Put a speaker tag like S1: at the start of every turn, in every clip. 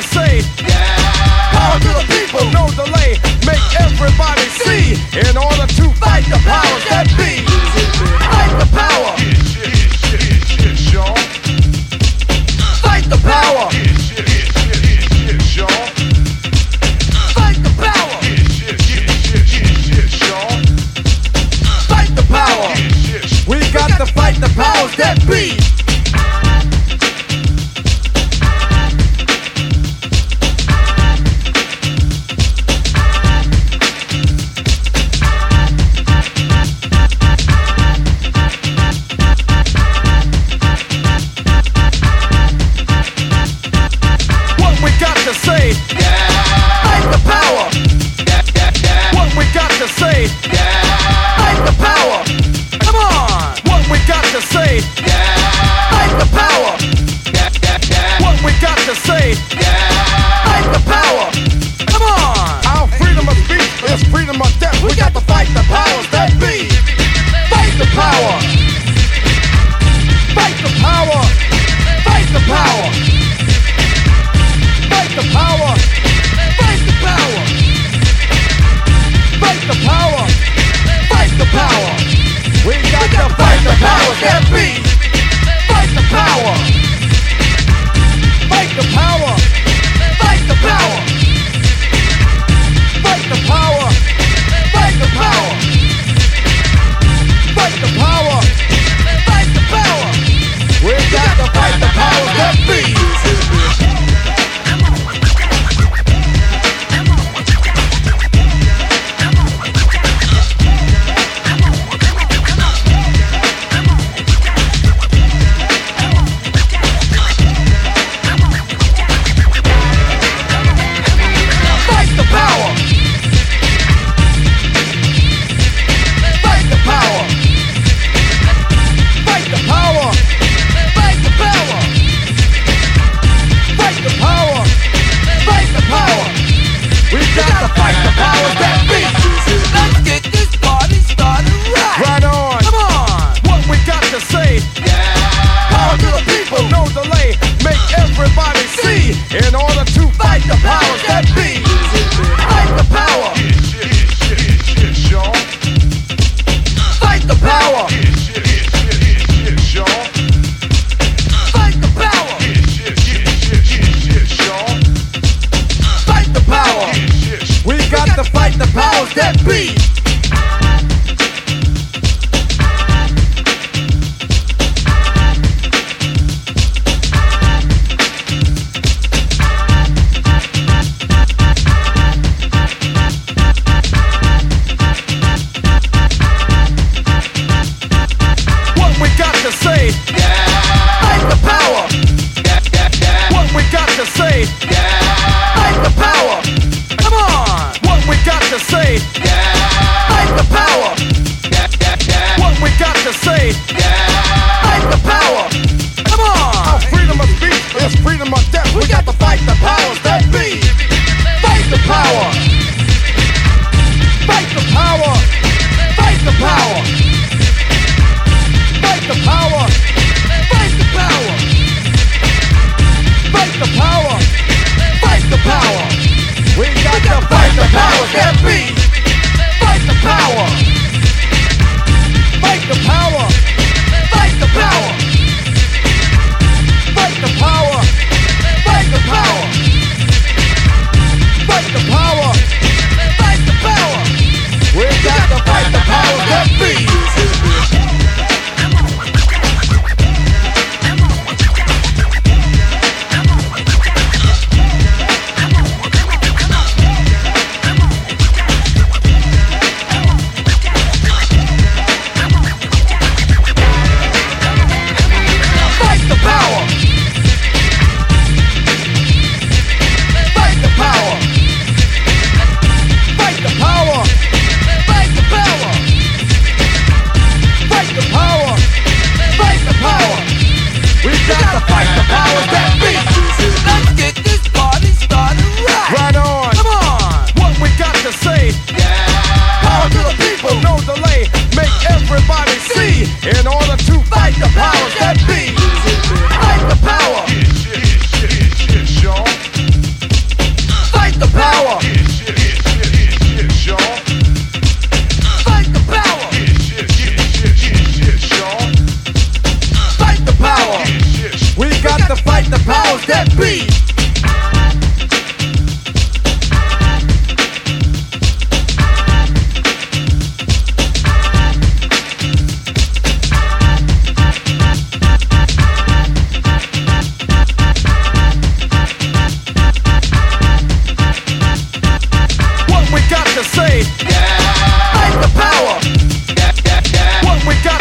S1: to say?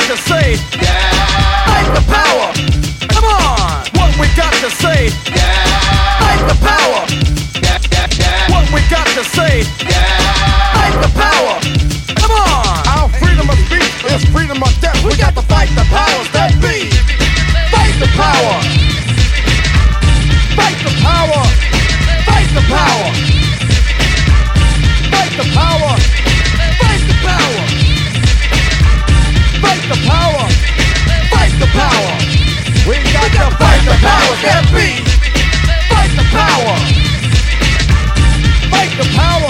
S1: to say? Yeah. Fight the power. Come on. What we got to say? Yeah. Fight the power. Yeah, yeah, yeah. What we got to say? Yeah. power
S2: that be.
S1: Fight the power.
S2: Fight the power.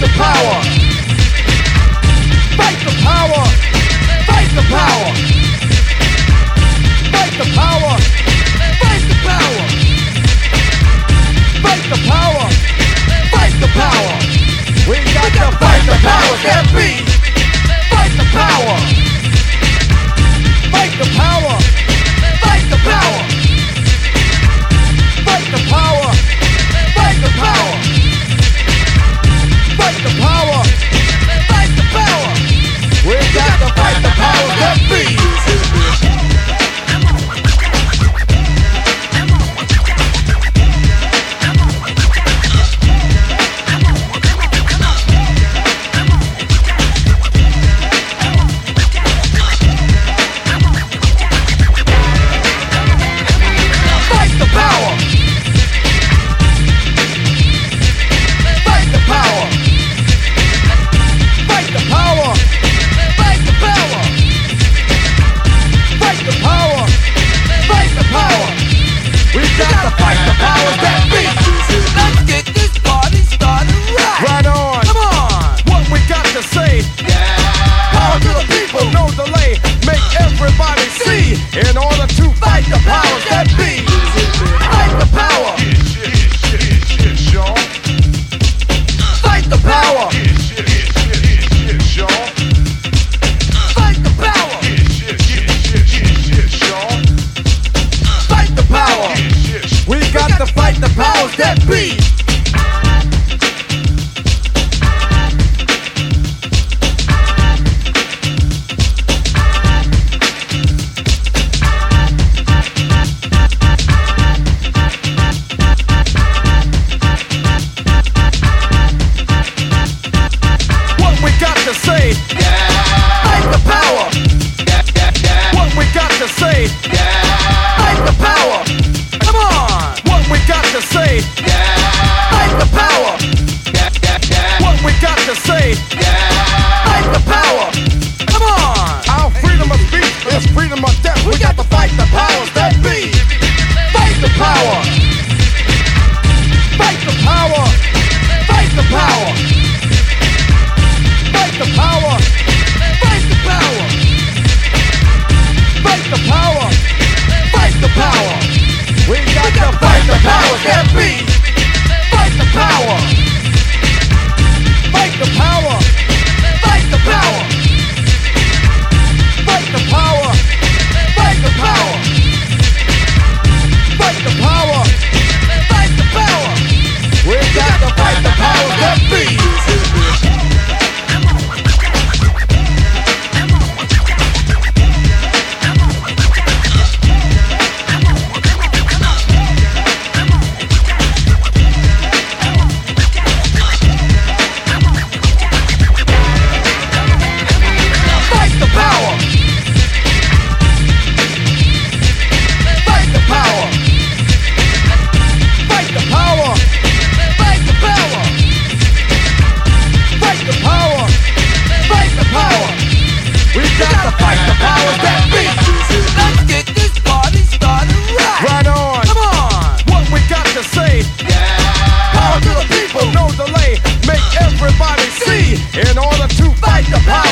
S1: the power.
S2: Fight the power.
S1: Fight the power.
S2: Fight the power.
S1: Fight the power. Fight the power.
S2: Fight the power. We got to fight the
S1: power
S2: can't be. Fight the
S1: power. Fight the power. Fight the power. Fight the power.
S2: Fight the
S1: power the power. Fight the power.
S2: We got to
S1: fight the power
S2: that be. Everybody see. In order to fight the powers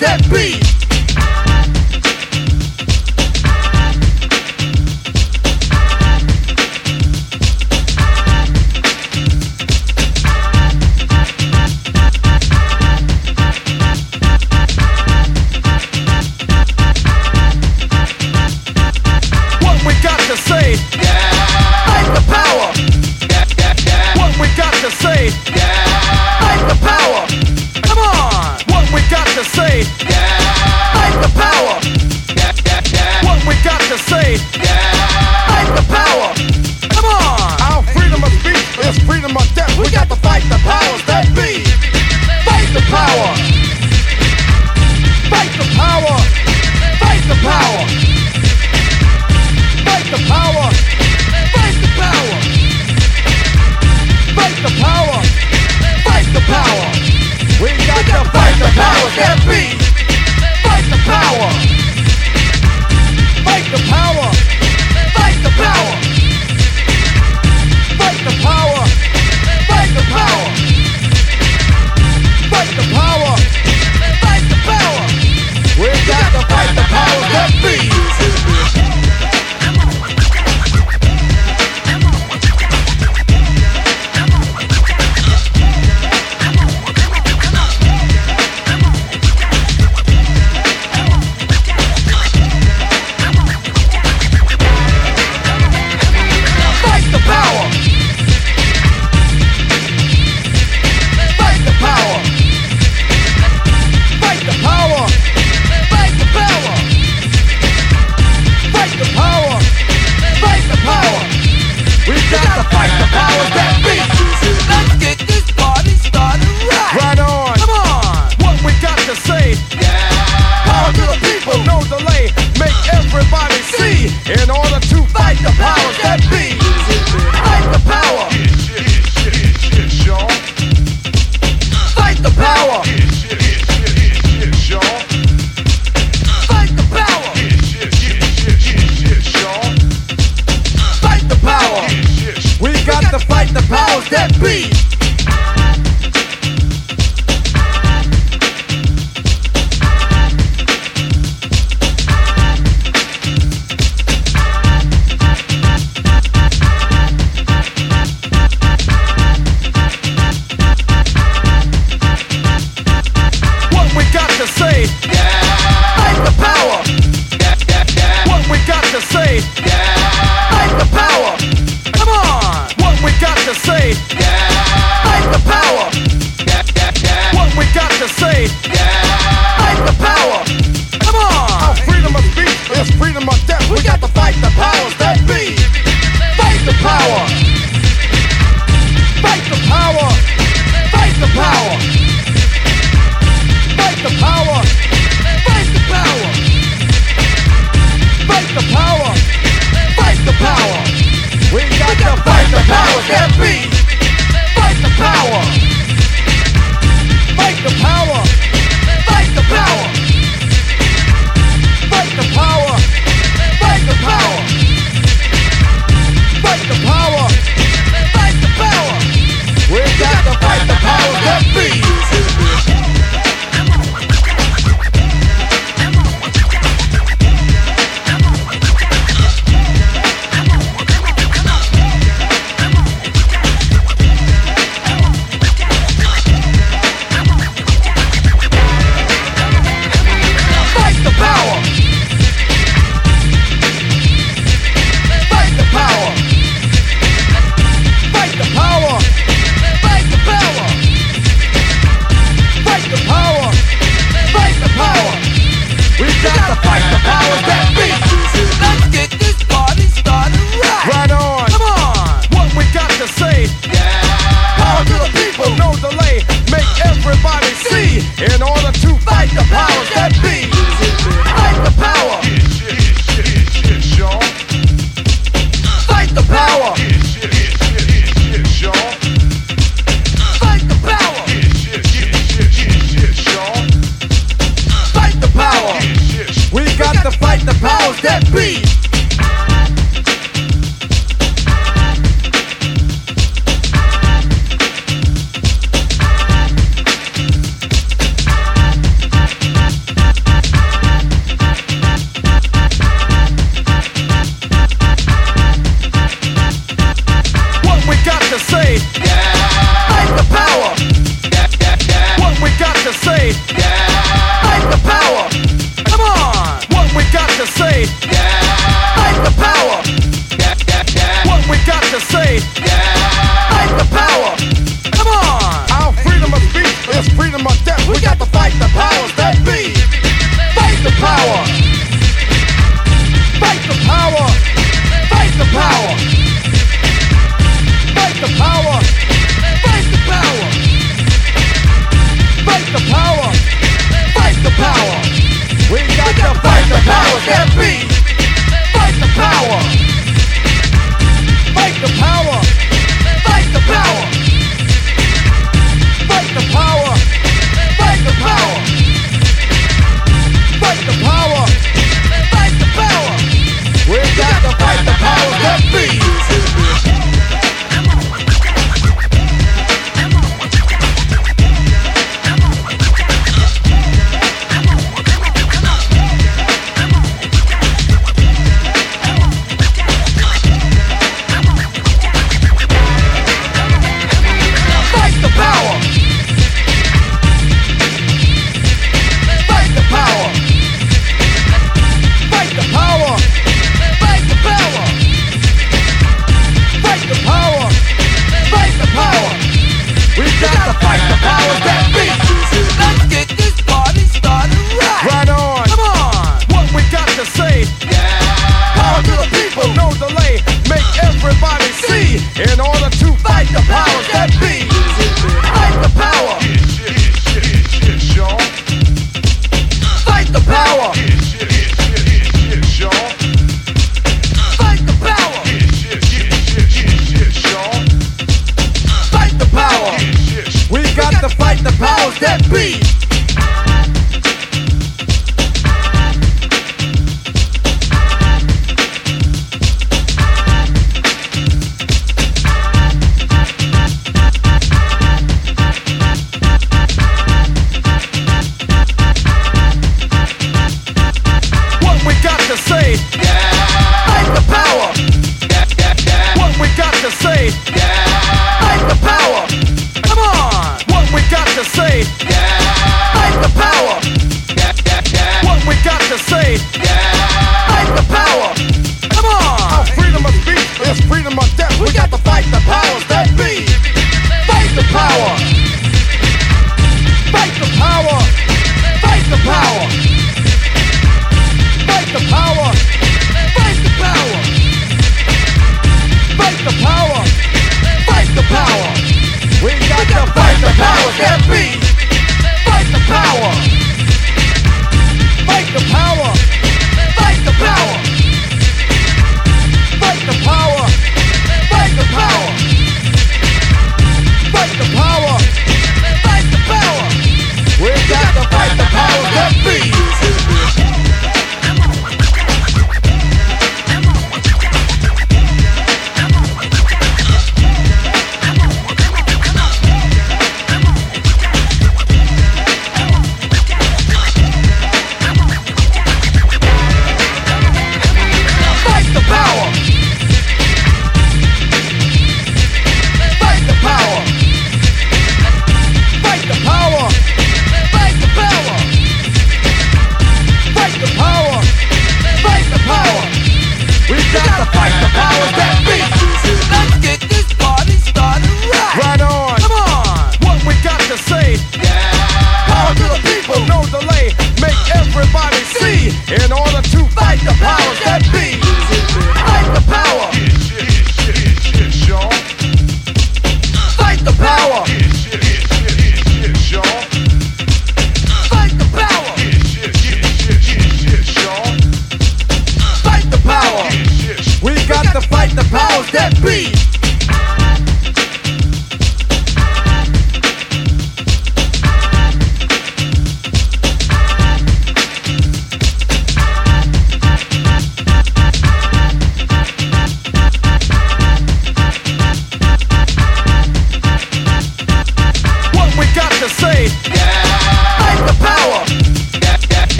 S2: that
S1: beat.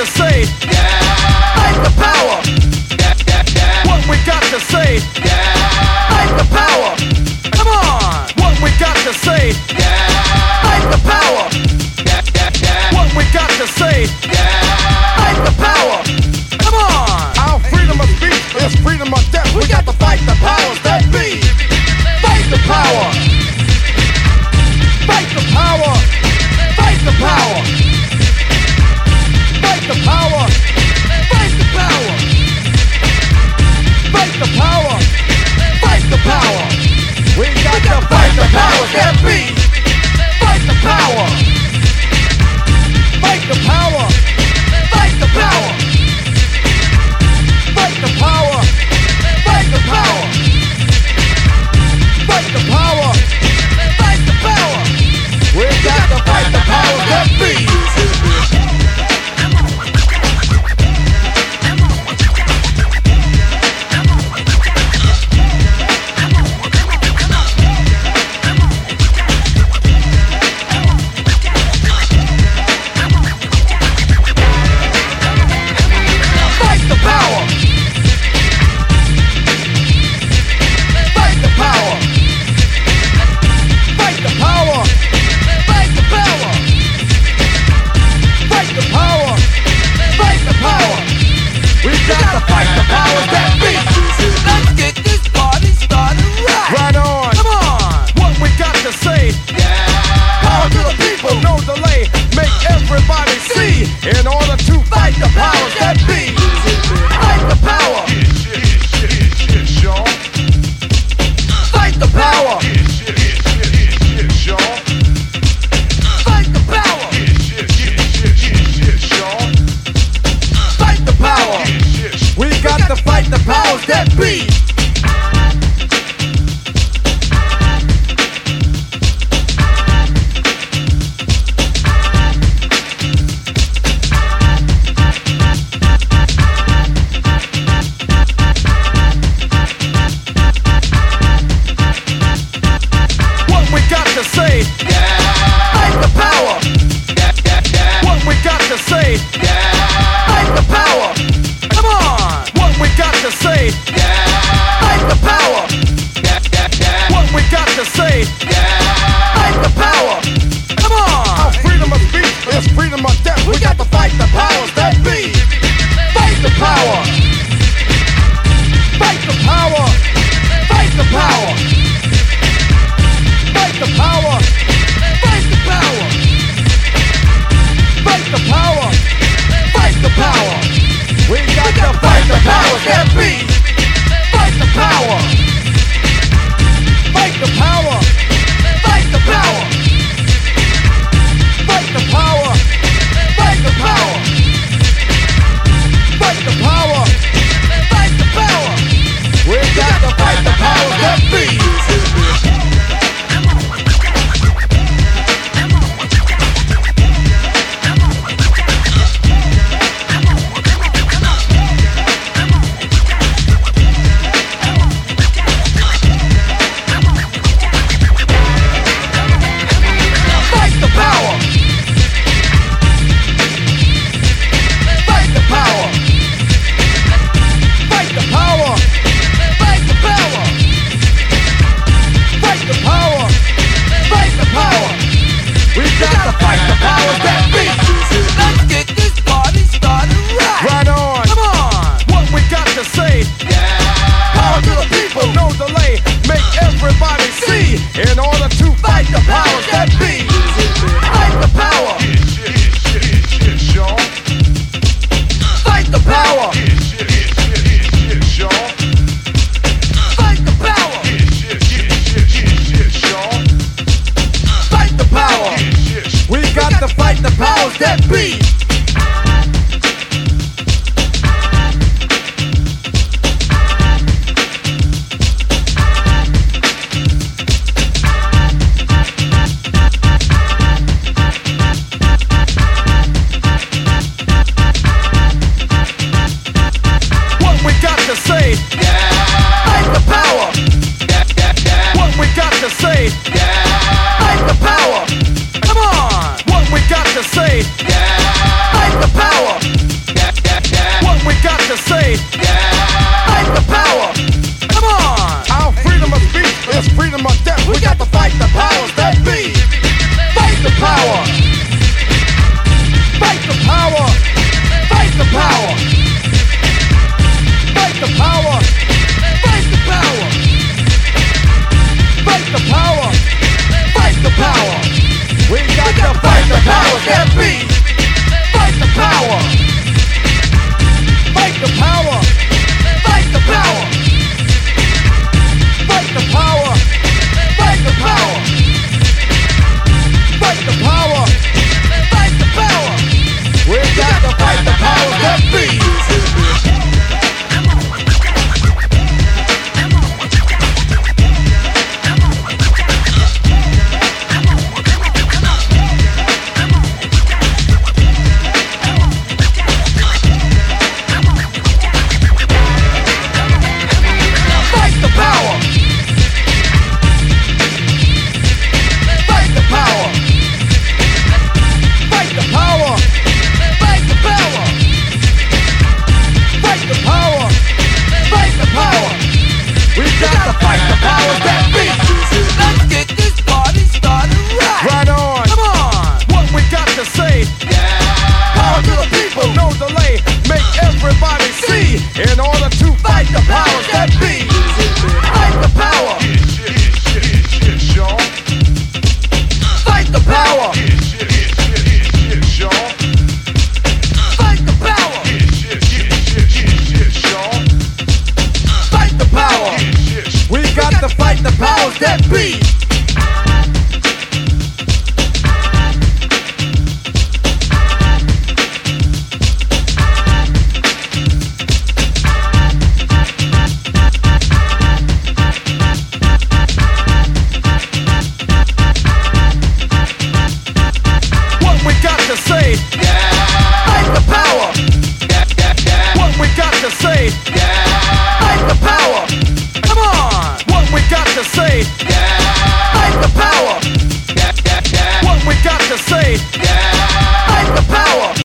S1: to say. Fight the power. What we got to say. Fight the power. Come on. What we got to say. Fight the power. What we got to say. Fight the power.